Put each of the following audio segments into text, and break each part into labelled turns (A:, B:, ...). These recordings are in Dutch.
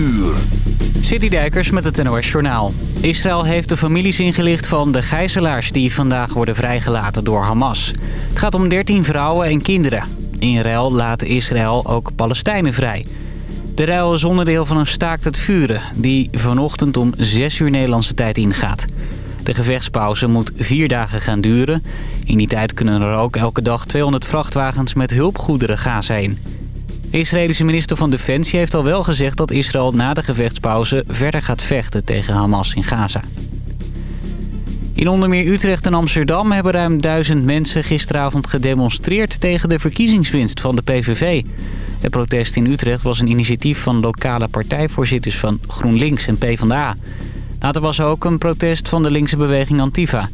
A: uur.
B: Citydijkers met het NOS Journaal. Israël heeft de families ingelicht van de gijzelaars die vandaag worden vrijgelaten door Hamas. Het gaat om 13 vrouwen en kinderen. In ruil laat Israël ook Palestijnen vrij. De ruil is onderdeel van een staakt het vuren die vanochtend om 6 uur Nederlandse tijd ingaat. De gevechtspauze moet vier dagen gaan duren. In die tijd kunnen er ook elke dag 200 vrachtwagens met hulpgoederen Gaza in. De Israëlische minister van Defensie heeft al wel gezegd dat Israël na de gevechtspauze verder gaat vechten tegen Hamas in Gaza. In onder meer Utrecht en Amsterdam hebben ruim duizend mensen gisteravond gedemonstreerd tegen de verkiezingswinst van de PVV. Het protest in Utrecht was een initiatief van lokale partijvoorzitters van GroenLinks en PvdA. Later was ook een protest van de linkse beweging Antifa.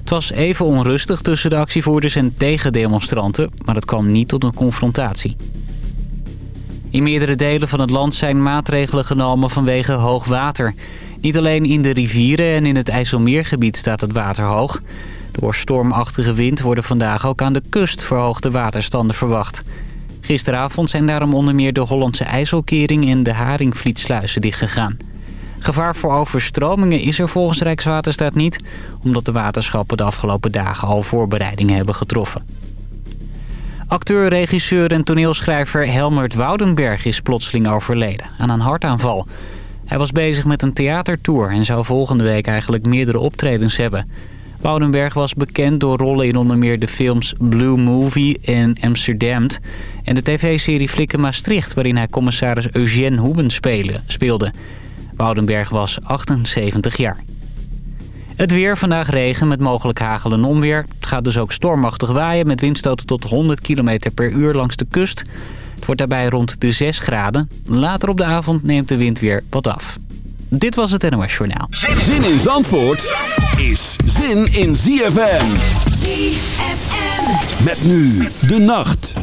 B: Het was even onrustig tussen de actievoerders en tegendemonstranten, maar het kwam niet tot een confrontatie. In meerdere delen van het land zijn maatregelen genomen vanwege hoog water. Niet alleen in de rivieren en in het IJsselmeergebied staat het water hoog. Door stormachtige wind worden vandaag ook aan de kust verhoogde waterstanden verwacht. Gisteravond zijn daarom onder meer de Hollandse IJsselkering en de Haringvlietsluizen dichtgegaan. Gevaar voor overstromingen is er volgens Rijkswaterstaat niet... omdat de waterschappen de afgelopen dagen al voorbereidingen hebben getroffen. Acteur, regisseur en toneelschrijver Helmert Woudenberg is plotseling overleden aan een hartaanval. Hij was bezig met een theatertour en zou volgende week eigenlijk meerdere optredens hebben. Woudenberg was bekend door rollen in onder meer de films Blue Movie en Amsterdam... en de tv-serie Flikken Maastricht, waarin hij commissaris Eugène Hoeben speelde. Woudenberg was 78 jaar. Het weer, vandaag regen met mogelijk hagel en onweer. Het gaat dus ook stormachtig waaien met windstoten tot 100 km per uur langs de kust. Het wordt daarbij rond de 6 graden. Later op de avond neemt de wind weer wat af. Dit was het NOS Journaal.
A: Zin in Zandvoort is zin in ZFM. ZFM. Met nu de nacht.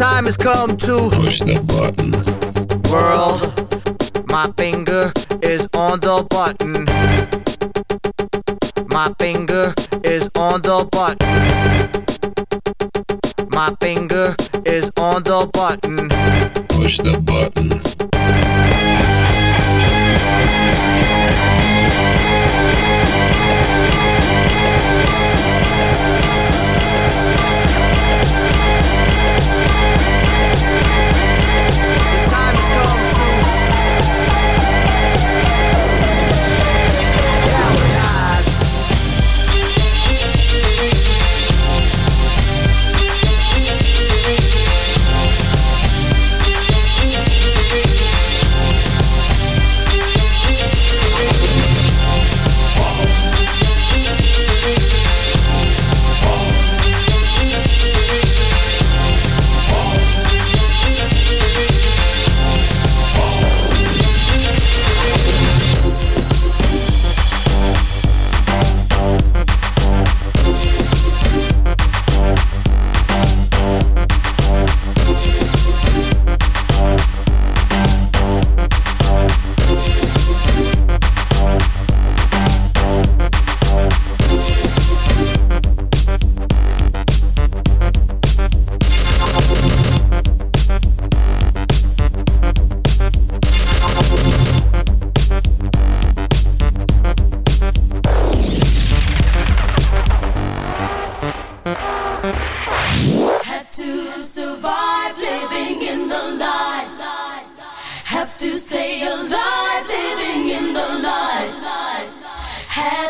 C: time has come to push the button. World, my finger is on the button. My finger is on the button. My finger is on the button. Push the button.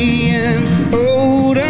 D: and
E: older.